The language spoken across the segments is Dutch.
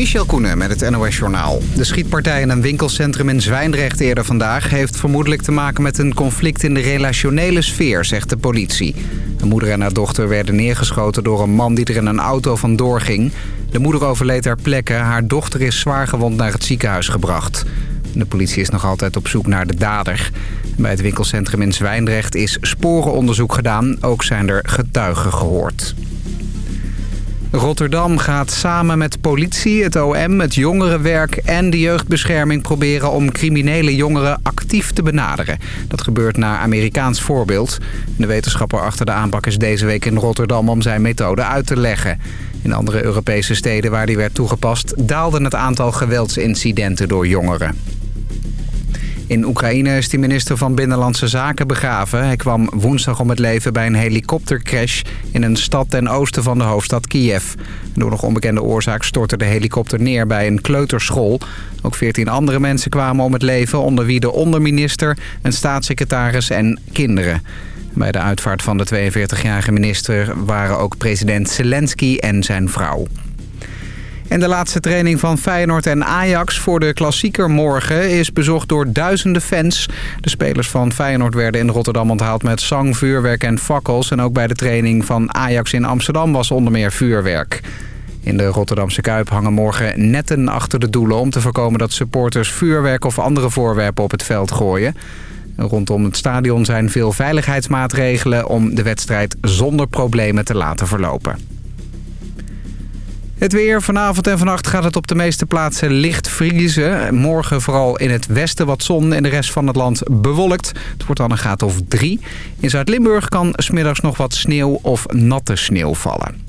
Michel Koenen met het NOS-journaal. De schietpartij in een winkelcentrum in Zwijndrecht eerder vandaag... heeft vermoedelijk te maken met een conflict in de relationele sfeer, zegt de politie. Een moeder en haar dochter werden neergeschoten door een man die er in een auto vandoor ging. De moeder overleed ter plekke. Haar dochter is zwaargewond naar het ziekenhuis gebracht. De politie is nog altijd op zoek naar de dader. Bij het winkelcentrum in Zwijndrecht is sporenonderzoek gedaan. Ook zijn er getuigen gehoord. Rotterdam gaat samen met politie, het OM, het jongerenwerk en de jeugdbescherming proberen om criminele jongeren actief te benaderen. Dat gebeurt naar Amerikaans voorbeeld. De wetenschapper achter de aanpak is deze week in Rotterdam om zijn methode uit te leggen. In andere Europese steden waar die werd toegepast daalde het aantal geweldsincidenten door jongeren. In Oekraïne is de minister van Binnenlandse Zaken begraven. Hij kwam woensdag om het leven bij een helikoptercrash in een stad ten oosten van de hoofdstad Kiev. Door nog onbekende oorzaak stortte de helikopter neer bij een kleuterschool. Ook 14 andere mensen kwamen om het leven, onder wie de onderminister, een staatssecretaris en kinderen. Bij de uitvaart van de 42-jarige minister waren ook president Zelensky en zijn vrouw. En de laatste training van Feyenoord en Ajax voor de klassieker morgen is bezocht door duizenden fans. De spelers van Feyenoord werden in Rotterdam onthaald met zang, vuurwerk en fakkels. En ook bij de training van Ajax in Amsterdam was onder meer vuurwerk. In de Rotterdamse Kuip hangen morgen netten achter de doelen... om te voorkomen dat supporters vuurwerk of andere voorwerpen op het veld gooien. Rondom het stadion zijn veel veiligheidsmaatregelen... om de wedstrijd zonder problemen te laten verlopen. Het weer. Vanavond en vannacht gaat het op de meeste plaatsen licht vriezen. Morgen vooral in het westen wat zon en de rest van het land bewolkt. Het wordt dan een graad of drie. In Zuid-Limburg kan smiddags nog wat sneeuw of natte sneeuw vallen.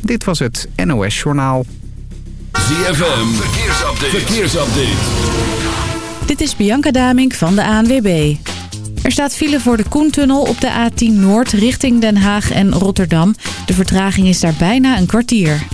Dit was het NOS Journaal. ZFM. Verkeersupdate. Verkeersupdate. Dit is Bianca Damink van de ANWB. Er staat file voor de Koentunnel op de A10 Noord richting Den Haag en Rotterdam. De vertraging is daar bijna een kwartier.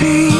be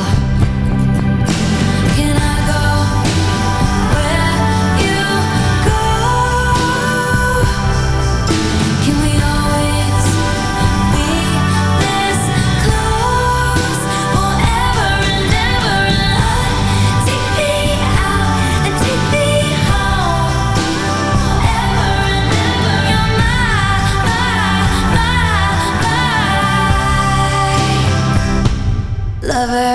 lover.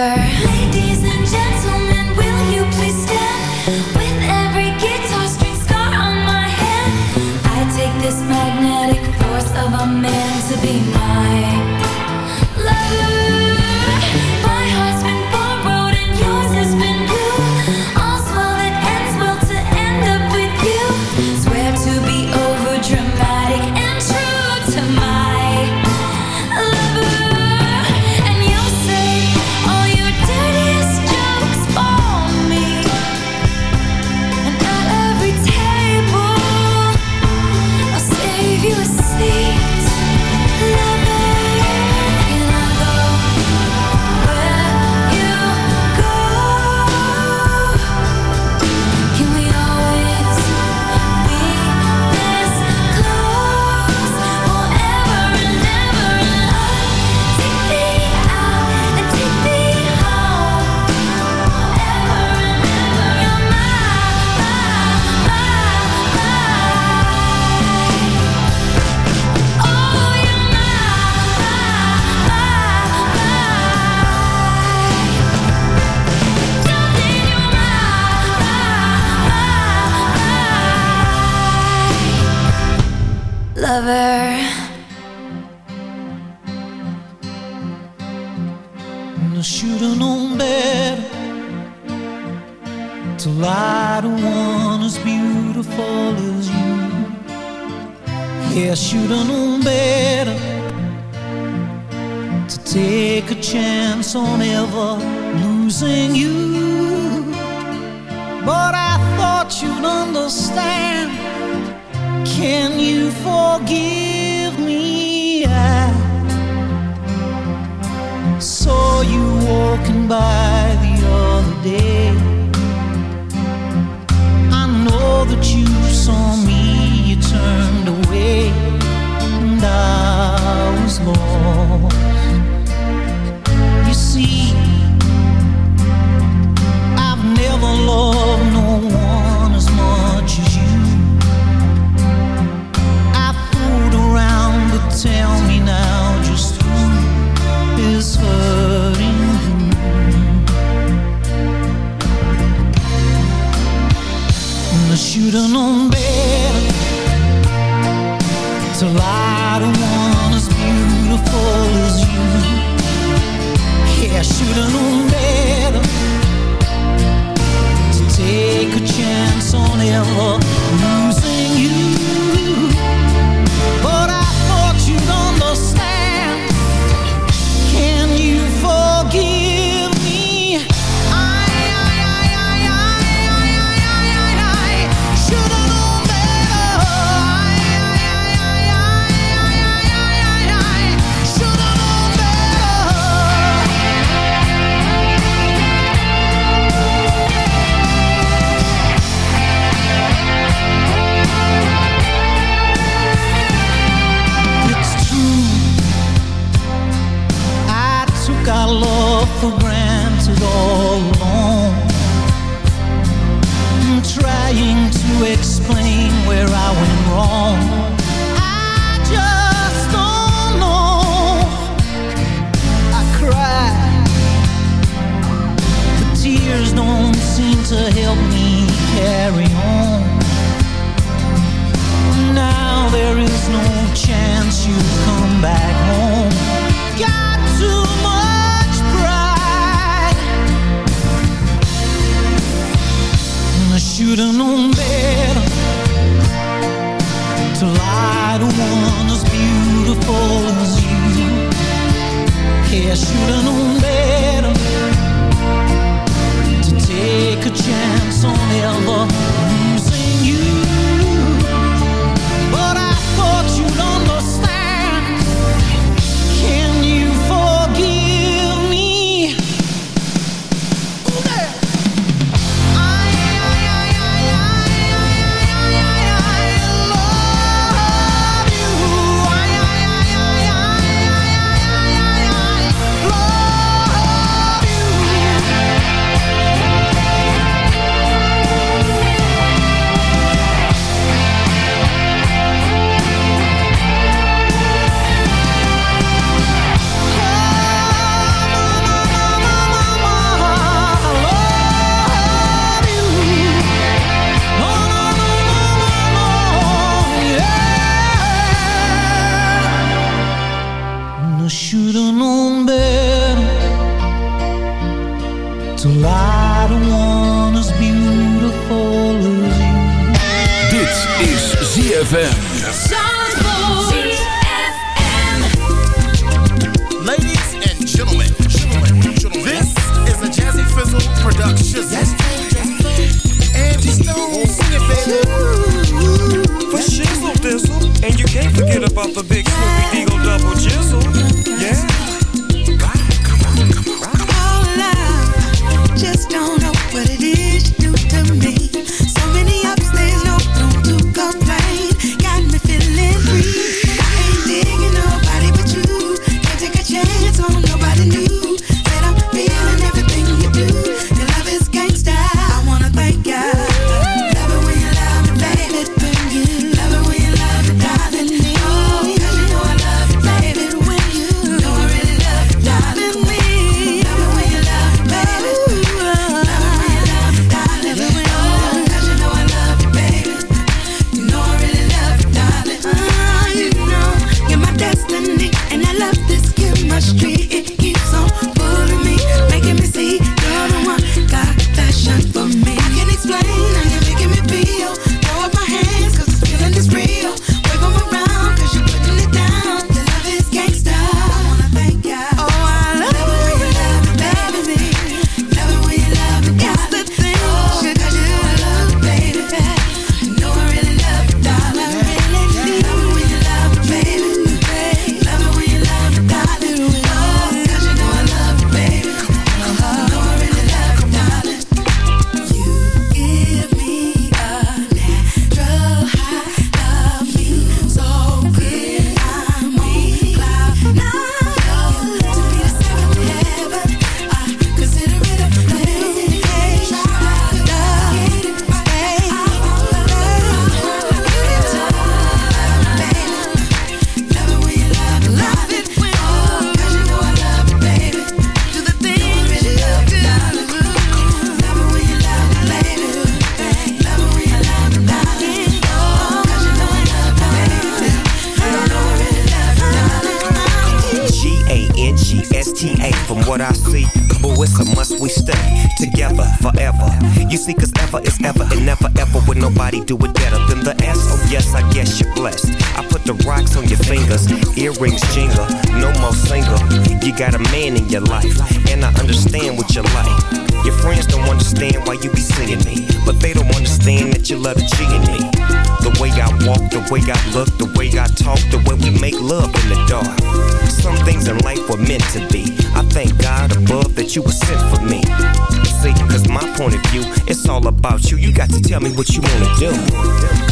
tell me what you wanna do.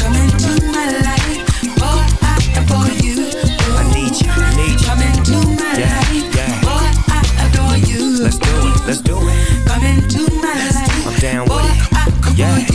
Come into my life, boy, I adore you. I need you, I need you. Come into my yeah, life, yeah. boy, I adore you. Let's do it, let's do it. Come into my life, I'm down boy, with it. I yeah.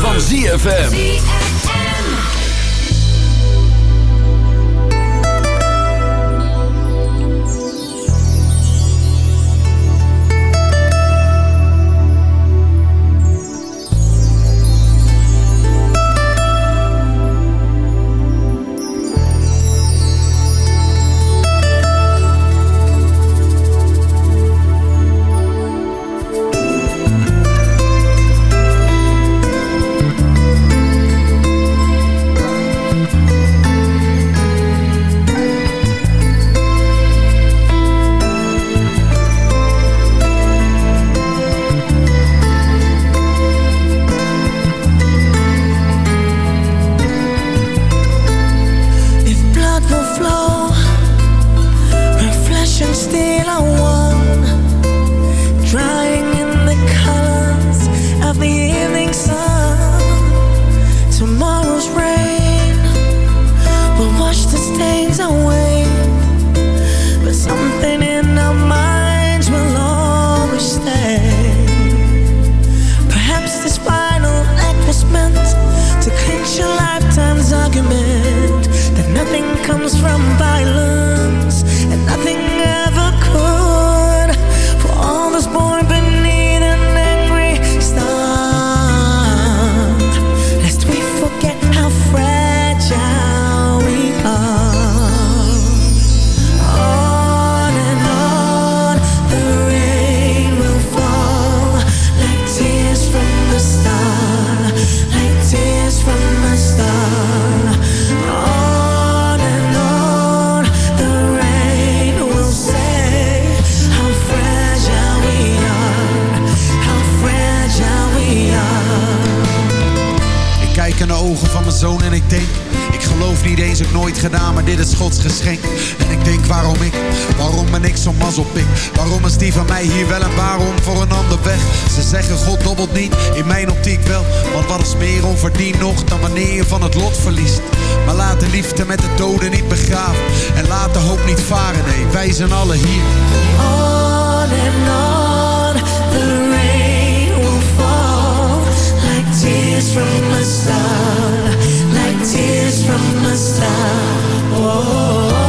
Van ZFM. Gods geschenk. En ik denk waarom ik, waarom ben ik zo mazzelpik? Waarom is die van mij hier wel en waarom voor een ander weg? Ze zeggen God dobbelt niet, in mijn optiek wel. Want wat is meer onverdiend nog dan wanneer je van het lot verliest? Maar laat de liefde met de doden niet begraven. En laat de hoop niet varen, nee, wij zijn alle hier. On and on, the rain will fall. Like tears from a star, like tears from a star. oh. oh, oh, oh.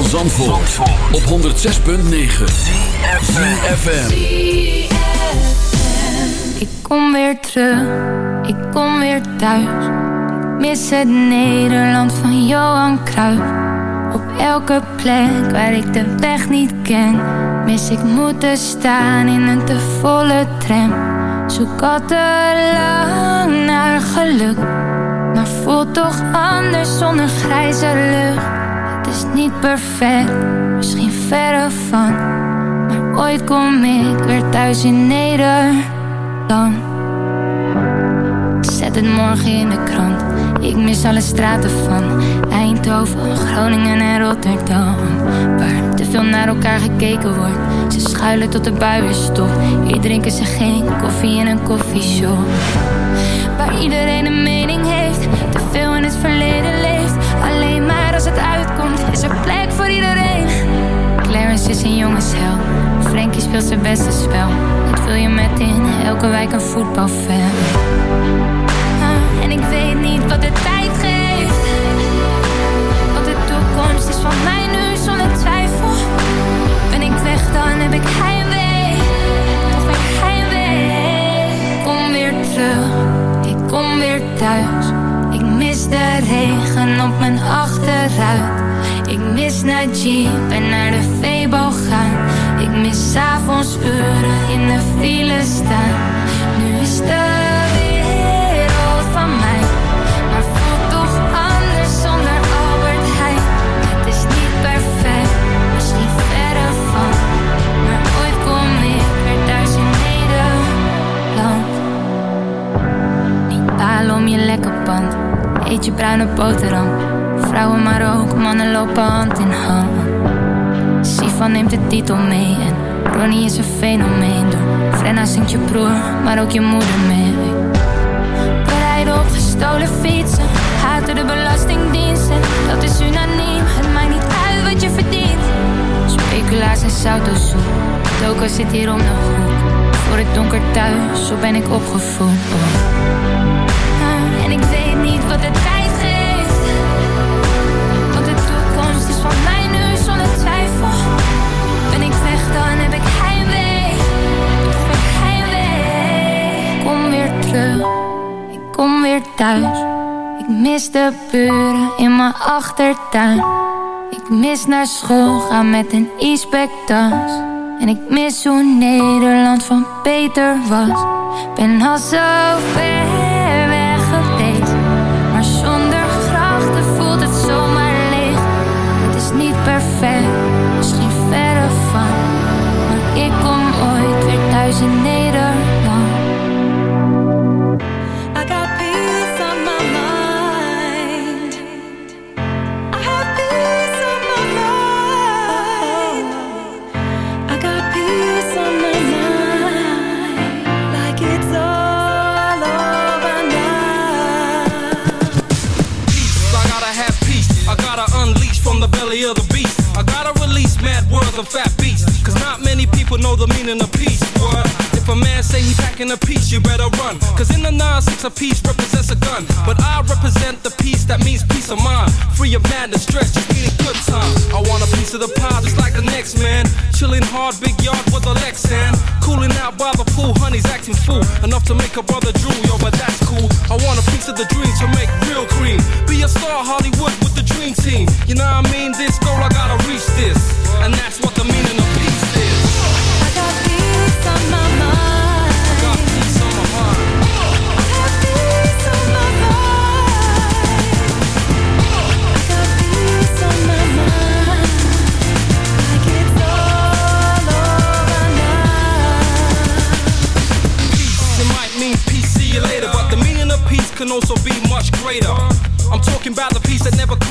Zandvoort, op 106.9 CFFM Ik kom weer terug, ik kom weer thuis. Mis het Nederland van Johan Cruijff. Op elke plek waar ik de weg niet ken, mis ik moeten staan in een te volle tram. Zoek al te lang naar geluk, maar voelt toch anders zonder grijze lucht. Is niet perfect, misschien verre van, maar ooit kom ik weer thuis in Nederland. Zet het morgen in de krant. Ik mis alle straten van Eindhoven, Groningen en Rotterdam. Waar te veel naar elkaar gekeken wordt. Ze schuilen tot de bui weer stopt. Hier drinken ze geen koffie in een koffieshop. Waar iedereen een mening heeft. Is er plek voor iedereen. Clarence is een jongenshel. Frankie speelt zijn beste spel. Dat wil je met in elke wijk een voetbalveld. Ah, En ik weet niet wat de tijd geeft. Want de toekomst is van mij nu zonder twijfel. Ben ik weg, dan heb ik heimwee. Toch heimwee. Ik kom weer terug, ik kom weer thuis. Ik mis de regen op mijn achteruit. Mis naar Jeep en naar de Febo gaan. Ik mis 's avonds uren in de file staan. Nu is de wereld van mij. Maar voelt toch anders zonder Albert Heijn. Het is niet perfect, misschien verre van. Maar ooit kom ik weer thuis in Nederland. Niet balen om je lekker pand. Eet je bruine boterham. Vrouwen maar ook, mannen lopen hand in hand. Sifan neemt de titel mee en Ronnie is een fenomeen. Door Frenna zingt je broer, maar ook je moeder mee. We op gestolen fietsen, haten de belastingdiensten. Dat is unaniem, het maakt niet uit wat je verdient. Speculaas en sautosoep, Toko zit hier om de hoek. Voor het donker thuis, zo ben ik opgevoed. Ik kom weer thuis. Ik mis de buren in mijn achtertuin. Ik mis naar school gaan met een e-spectas. En ik mis hoe Nederland van beter was. Ben al zo ver of the beast. I gotta release mad words of fat beats. Cause not many people know the meaning of peace. A man say he packing a piece, you better run. Cause in the 9-6 a piece represents a gun. But I represent the peace that means peace of mind. Free of madness, stress, just need a good time. I want a piece of the pie just like the next man. Chilling hard, big yard with a Lexan. Cooling out by the pool, honey's acting fool. Enough to make a brother drool, yo, but that's cool. I want a piece of the dream to make real cream. Be a star, Hollywood with the dream team. You know what I mean? This goal, I gotta reach this.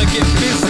gonna get busy.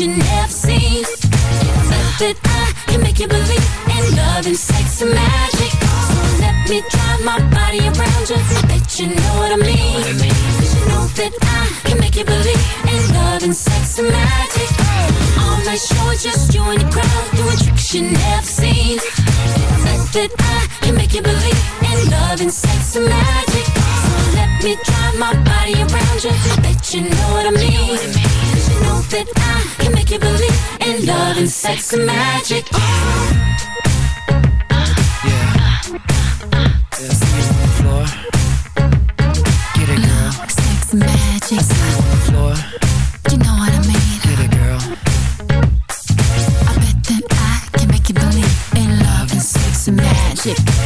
you never seen. That I can make you believe in love and sex and magic. So let me drive my body around you. I bet you know what I mean. Cause you know that I can make you believe in love and sex and magic. All night show, just you and your crowd doing tricks you never seen. That I can make you believe in love and sex and magic. So let me drive my body around you. I bet you know what I mean. Know that I can make you believe in love and sex and magic. Oh. Yeah, see you on the floor. Get it, girl. Sex and magic. I you on the floor. You know what I mean. Get it, girl. I bet that I can make you believe in love and sex and magic.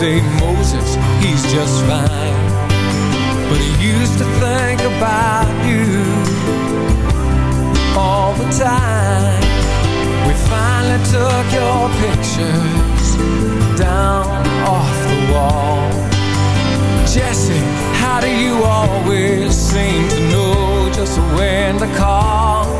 Say, Moses, he's just fine. But he used to think about you all the time. We finally took your pictures down off the wall. Jesse, how do you always seem to know just when to call?